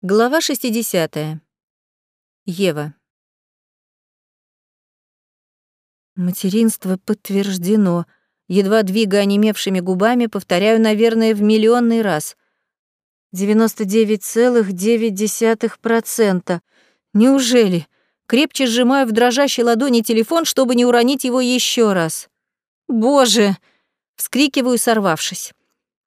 Глава 60. Ева. Материнство подтверждено. Едва двигая онемевшими губами, повторяю, наверное, в миллионный раз. 99,9%. Неужели? Крепче сжимаю в дрожащей ладони телефон, чтобы не уронить его еще раз. Боже! Вскрикиваю, сорвавшись.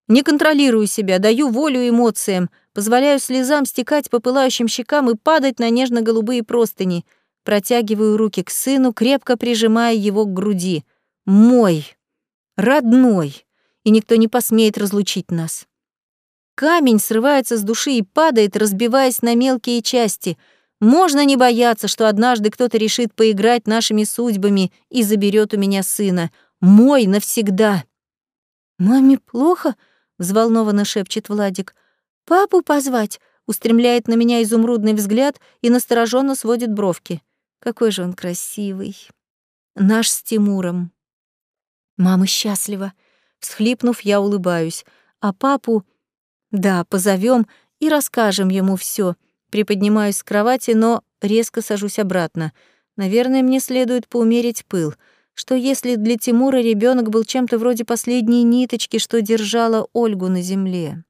Не контролирую себя, даю волю эмоциям, позволяю слезам стекать по пылающим щекам и падать на нежно-голубые простыни. Протягиваю руки к сыну, крепко прижимая его к груди. Мой, родной, и никто не посмеет разлучить нас. Камень срывается с души и падает, разбиваясь на мелкие части. Можно не бояться, что однажды кто-то решит поиграть нашими судьбами и заберет у меня сына. Мой навсегда. «Маме плохо?» взволнованно шепчет Владик. Папу позвать? устремляет на меня изумрудный взгляд и настороженно сводит бровки. Какой же он красивый. Наш с Тимуром. Мама счастлива. Всхлипнув, я улыбаюсь. А папу... Да, позовем и расскажем ему все. Приподнимаюсь с кровати, но резко сажусь обратно. Наверное, мне следует поумерить пыл — что если для Тимура ребенок был чем-то вроде последней ниточки, что держала Ольгу на земле?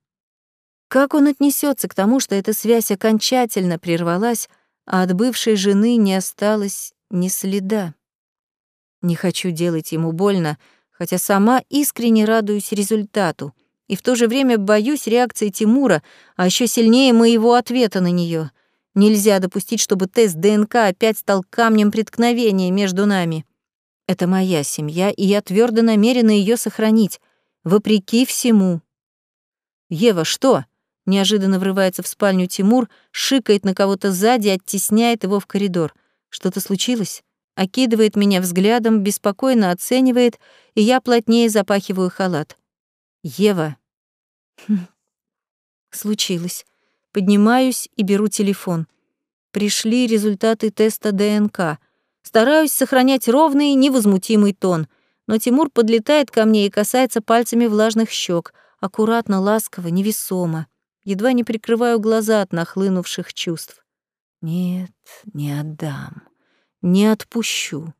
Как он отнесется к тому, что эта связь окончательно прервалась, а от бывшей жены не осталось ни следа? Не хочу делать ему больно, хотя сама искренне радуюсь результату, и в то же время боюсь реакции Тимура, а еще сильнее моего ответа на нее. Нельзя допустить, чтобы тест ДНК опять стал камнем преткновения между нами. Это моя семья, и я твердо намерена ее сохранить, вопреки всему. Ева, что? Неожиданно врывается в спальню Тимур, шикает на кого-то сзади, оттесняет его в коридор. Что-то случилось? Окидывает меня взглядом, беспокойно оценивает, и я плотнее запахиваю халат. Ева. Хм. Случилось. Поднимаюсь и беру телефон. Пришли результаты теста ДНК — Стараюсь сохранять ровный, невозмутимый тон, но Тимур подлетает ко мне и касается пальцами влажных щек, аккуратно, ласково, невесомо. Едва не прикрываю глаза от нахлынувших чувств. Нет, не отдам, не отпущу.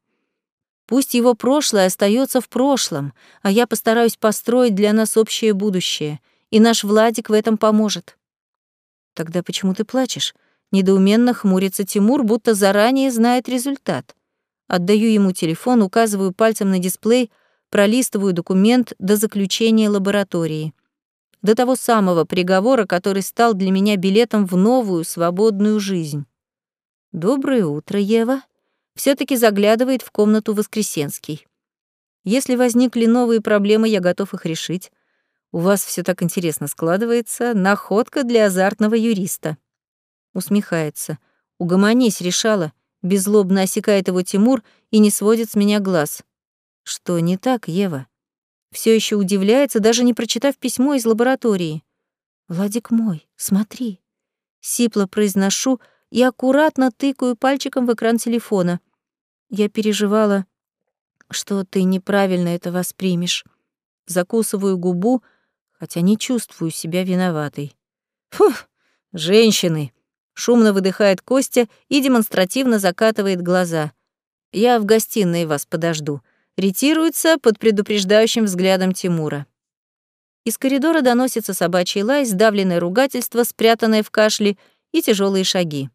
Пусть его прошлое остается в прошлом, а я постараюсь построить для нас общее будущее, и наш Владик в этом поможет. Тогда почему ты плачешь? Недоуменно хмурится Тимур, будто заранее знает результат. Отдаю ему телефон, указываю пальцем на дисплей, пролистываю документ до заключения лаборатории. До того самого приговора, который стал для меня билетом в новую свободную жизнь. «Доброе утро, Ева», все таки заглядывает в комнату Воскресенский. «Если возникли новые проблемы, я готов их решить. У вас все так интересно складывается. Находка для азартного юриста». Усмехается. «Угомонись, решала». Беззлобно осекает его Тимур и не сводит с меня глаз. Что не так, Ева? Все еще удивляется, даже не прочитав письмо из лаборатории. «Владик мой, смотри». Сипло произношу и аккуратно тыкаю пальчиком в экран телефона. Я переживала, что ты неправильно это воспримешь. Закусываю губу, хотя не чувствую себя виноватой. Фух, женщины, Шумно выдыхает Костя и демонстративно закатывает глаза. «Я в гостиной вас подожду», ретируется под предупреждающим взглядом Тимура. Из коридора доносится собачий лай, сдавленное ругательство, спрятанное в кашле, и тяжелые шаги.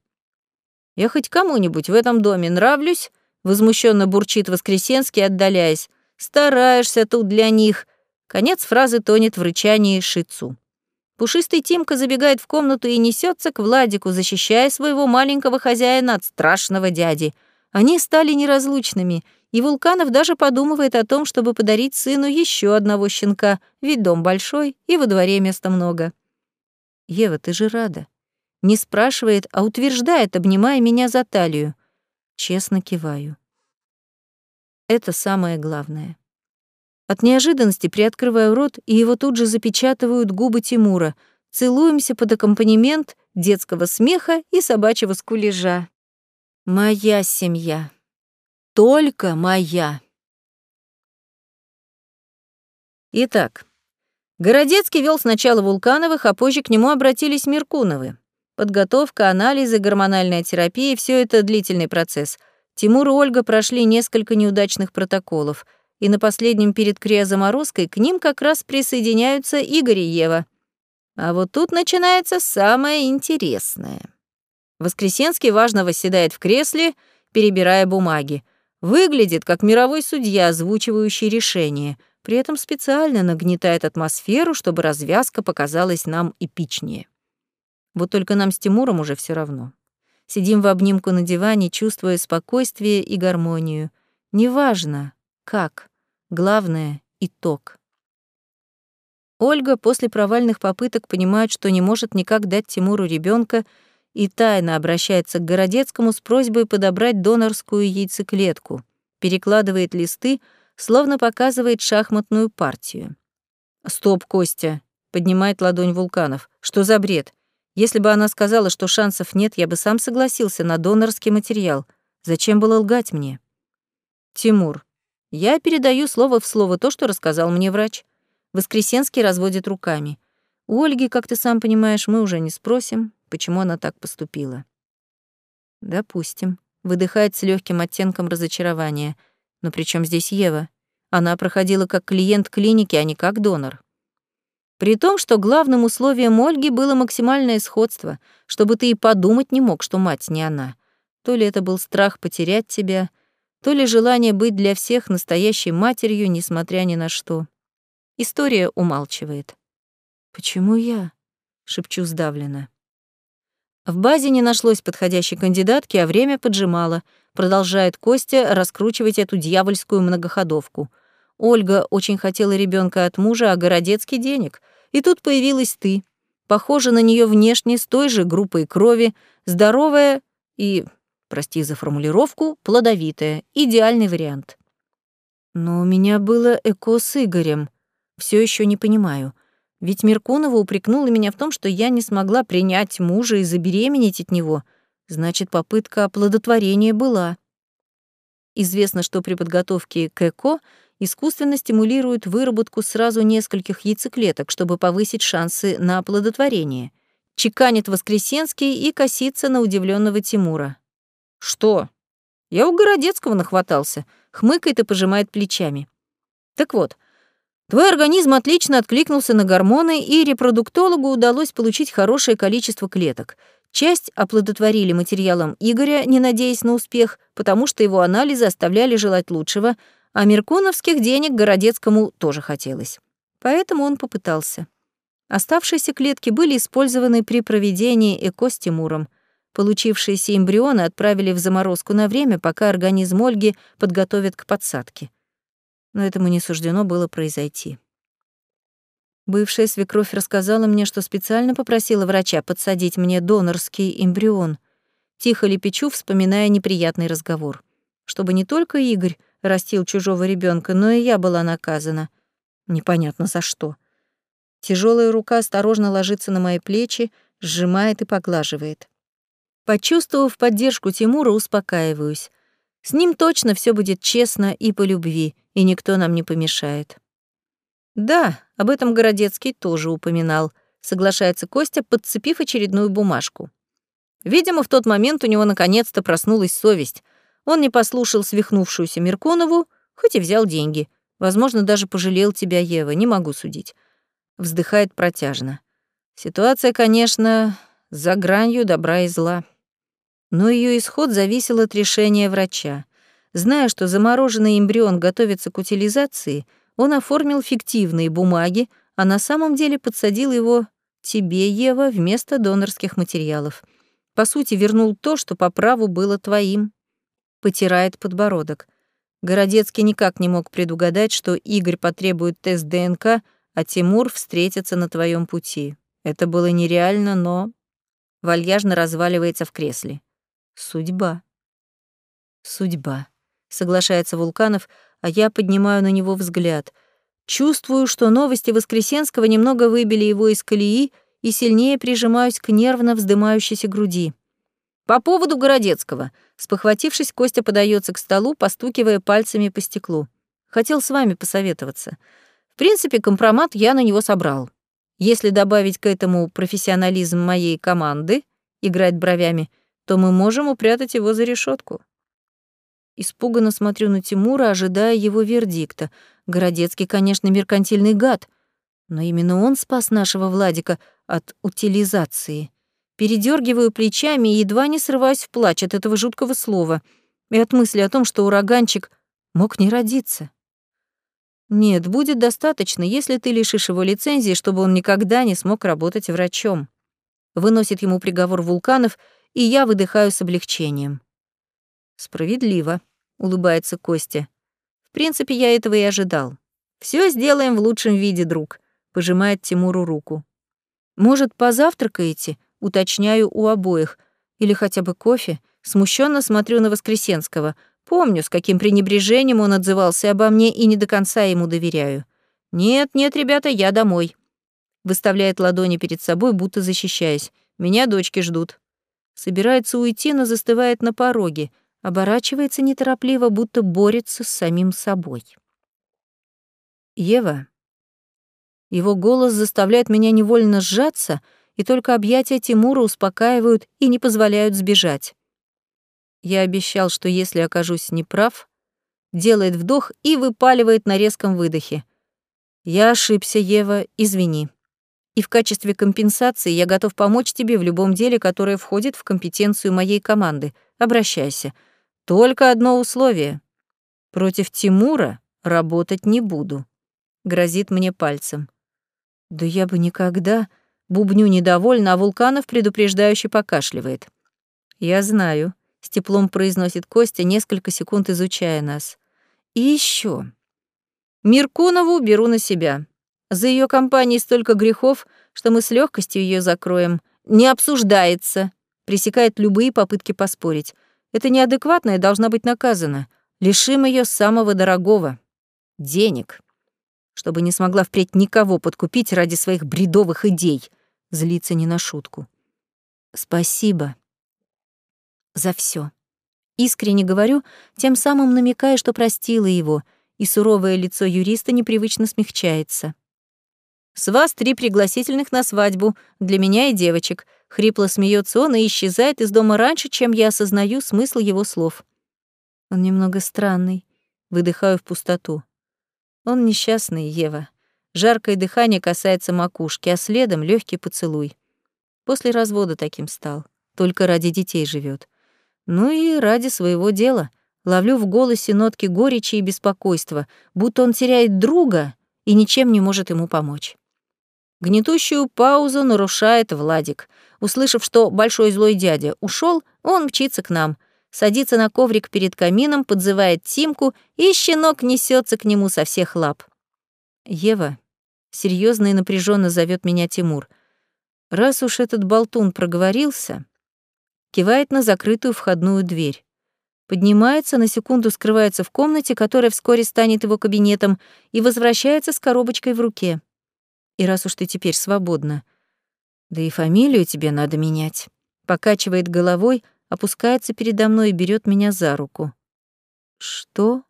«Я хоть кому-нибудь в этом доме нравлюсь?» — возмущенно бурчит Воскресенский, отдаляясь. «Стараешься тут для них». Конец фразы тонет в рычании шицу. Пушистый Тимка забегает в комнату и несется к Владику, защищая своего маленького хозяина от страшного дяди. Они стали неразлучными, и Вулканов даже подумывает о том, чтобы подарить сыну еще одного щенка, ведь дом большой и во дворе места много. «Ева, ты же рада?» Не спрашивает, а утверждает, обнимая меня за талию. Честно киваю. Это самое главное. От неожиданности приоткрываю рот, и его тут же запечатывают губы Тимура. Целуемся под аккомпанемент детского смеха и собачьего скулежа. Моя семья. Только моя. Итак, Городецкий вел сначала Вулкановых, а позже к нему обратились Меркуновы. Подготовка, анализы, гормональная терапия — все это длительный процесс. Тимур и Ольга прошли несколько неудачных протоколов, и на последнем перед криозаморозкой к ним как раз присоединяются Игорь и Ева. А вот тут начинается самое интересное. Воскресенский важно восседает в кресле, перебирая бумаги. Выглядит как мировой судья, озвучивающий решение, при этом специально нагнетает атмосферу, чтобы развязка показалась нам эпичнее. Вот только нам с Тимуром уже все равно. Сидим в обнимку на диване, чувствуя спокойствие и гармонию. Неважно, как. Главное — итог. Ольга после провальных попыток понимает, что не может никак дать Тимуру ребенка и тайно обращается к Городецкому с просьбой подобрать донорскую яйцеклетку, перекладывает листы, словно показывает шахматную партию. «Стоп, Костя!» — поднимает ладонь Вулканов. «Что за бред? Если бы она сказала, что шансов нет, я бы сам согласился на донорский материал. Зачем было лгать мне? Тимур, я передаю слово в слово то, что рассказал мне врач. Воскресенский разводит руками. У Ольги, как ты сам понимаешь, мы уже не спросим, почему она так поступила. Допустим. Выдыхает с легким оттенком разочарования. Но при чем здесь Ева? Она проходила как клиент клиники, а не как донор. При том, что главным условием Ольги было максимальное сходство, чтобы ты и подумать не мог, что мать не она. То ли это был страх потерять тебя, то ли желание быть для всех настоящей матерью, несмотря ни на что. История умалчивает. «Почему я?» — шепчу сдавленно. В базе не нашлось подходящей кандидатки, а время поджимало. Продолжает Костя раскручивать эту дьявольскую многоходовку — Ольга очень хотела ребенка от мужа, а Городецкий — денег. И тут появилась ты. Похожа на нее внешне, с той же группой крови, здоровая и, прости за формулировку, плодовитая. Идеальный вариант. Но у меня было эко с Игорем. Все еще не понимаю. Ведь Меркунова упрекнула меня в том, что я не смогла принять мужа и забеременеть от него. Значит, попытка оплодотворения была. Известно, что при подготовке к ЭКО — искусственно стимулируют выработку сразу нескольких яйцеклеток, чтобы повысить шансы на оплодотворение. Чеканит Воскресенский и косится на удивленного Тимура. «Что? Я у Городецкого нахватался», — хмыкает и пожимает плечами. «Так вот, твой организм отлично откликнулся на гормоны, и репродуктологу удалось получить хорошее количество клеток. Часть оплодотворили материалом Игоря, не надеясь на успех, потому что его анализы оставляли желать лучшего — а меркуновских денег Городецкому тоже хотелось. Поэтому он попытался. Оставшиеся клетки были использованы при проведении ЭКО с Тимуром. Получившиеся эмбрионы отправили в заморозку на время, пока организм Ольги подготовят к подсадке. Но этому не суждено было произойти. Бывшая свекровь рассказала мне, что специально попросила врача подсадить мне донорский эмбрион. Тихо лепечу, вспоминая неприятный разговор. Чтобы не только Игорь, растил чужого ребенка, но и я была наказана. Непонятно за что. Тяжелая рука осторожно ложится на мои плечи, сжимает и поглаживает. Почувствовав поддержку Тимура, успокаиваюсь. С ним точно все будет честно и по любви, и никто нам не помешает. Да, об этом Городецкий тоже упоминал, соглашается Костя, подцепив очередную бумажку. Видимо, в тот момент у него наконец-то проснулась совесть — он не послушал свихнувшуюся Мерконову, хоть и взял деньги. Возможно, даже пожалел тебя, Ева, не могу судить. Вздыхает протяжно. Ситуация, конечно, за гранью добра и зла. Но ее исход зависел от решения врача. Зная, что замороженный эмбрион готовится к утилизации, он оформил фиктивные бумаги, а на самом деле подсадил его тебе, Ева, вместо донорских материалов. По сути, вернул то, что по праву было твоим потирает подбородок. Городецкий никак не мог предугадать, что Игорь потребует тест ДНК, а Тимур встретится на твоем пути. Это было нереально, но... Вальяжно разваливается в кресле. Судьба. Судьба. Соглашается Вулканов, а я поднимаю на него взгляд. Чувствую, что новости Воскресенского немного выбили его из колеи и сильнее прижимаюсь к нервно вздымающейся груди. По поводу Городецкого. Спохватившись, Костя подается к столу, постукивая пальцами по стеклу. Хотел с вами посоветоваться. В принципе, компромат я на него собрал. Если добавить к этому профессионализм моей команды, играет бровями, то мы можем упрятать его за решетку. Испуганно смотрю на Тимура, ожидая его вердикта. Городецкий, конечно, меркантильный гад, но именно он спас нашего Владика от утилизации. Передергиваю плечами и едва не срываюсь в плач от этого жуткого слова и от мысли о том, что ураганчик мог не родиться. Нет, будет достаточно, если ты лишишь его лицензии, чтобы он никогда не смог работать врачом. Выносит ему приговор вулканов, и я выдыхаю с облегчением. Справедливо, улыбается Костя. В принципе, я этого и ожидал. Все сделаем в лучшем виде, друг, пожимает Тимуру руку. Может, позавтракаете? Уточняю у обоих. Или хотя бы кофе? Смущенно смотрю на Воскресенского. Помню, с каким пренебрежением он отзывался обо мне и не до конца ему доверяю. «Нет, нет, ребята, я домой». Выставляет ладони перед собой, будто защищаясь. «Меня дочки ждут». Собирается уйти, но застывает на пороге. Оборачивается неторопливо, будто борется с самим собой. «Ева». Его голос заставляет меня невольно сжаться, и только объятия Тимура успокаивают и не позволяют сбежать. Я обещал, что если окажусь неправ, делает вдох и выпаливает на резком выдохе. Я ошибся, Ева, извини. И в качестве компенсации я готов помочь тебе в любом деле, которое входит в компетенцию моей команды. Обращайся. Только одно условие. Против Тимура работать не буду. Грозит мне пальцем. Да я бы никогда... Бубню недовольно, а Вулканов предупреждающе покашливает. Я знаю с теплом произносит Костя, несколько секунд изучая нас. И еще. Миркунову беру на себя. За ее компанией столько грехов, что мы с легкостью ее закроем. Не обсуждается. Пресекает любые попытки поспорить. Это неадекватное должна быть наказана. Лишим ее самого дорогого — денег. Чтобы не смогла впредь никого подкупить ради своих бредовых идей. Злиться не на шутку. Спасибо за все. Искренне говорю, тем самым намекая, что простила его, и суровое лицо юриста непривычно смягчается. «С вас три пригласительных на свадьбу, для меня и девочек», — хрипло смеется он и исчезает из дома раньше, чем я осознаю смысл его слов. Он немного странный, выдыхаю в пустоту. Он несчастный, Ева. Жаркое дыхание касается макушки, а следом легкий поцелуй. После развода таким стал, только ради детей живет. Ну и ради своего дела. Ловлю в голосе нотки горечи и беспокойства, будто он теряет друга и ничем не может ему помочь. Гнетущую паузу нарушает Владик. Услышав, что большой злой дядя ушел, он мчится к нам, садится на коврик перед камином, подзывает Тимку, и щенок несется к нему со всех лап. «Ева», — серьезно и напряженно зовет меня Тимур, «раз уж этот болтун проговорился, кивает на закрытую входную дверь. Поднимается, на секунду скрывается в комнате, которая вскоре станет его кабинетом, и возвращается с коробочкой в руке. И раз уж ты теперь свободна, да и фамилию тебе надо менять. Покачивает головой, опускается передо мной и берет меня за руку. Что?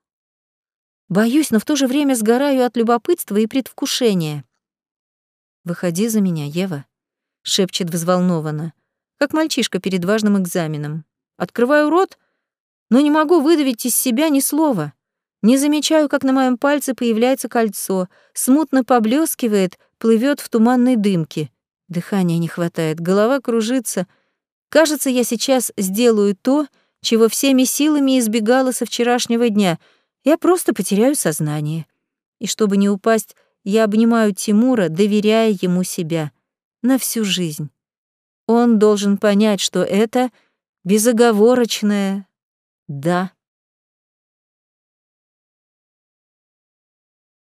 Боюсь, но в то же время сгораю от любопытства и предвкушения. Выходи за меня, Ева, шепчет взволнованно как мальчишка перед важным экзаменом. Открываю рот, но не могу выдавить из себя ни слова. Не замечаю, как на моем пальце появляется кольцо, смутно поблескивает, плывет в туманной дымке. Дыхания не хватает, голова кружится. Кажется, я сейчас сделаю то, чего всеми силами избегала со вчерашнего дня. Я просто потеряю сознание. И чтобы не упасть, я обнимаю Тимура, доверяя ему себя. На всю жизнь. Он должен понять, что это безоговорочное «да».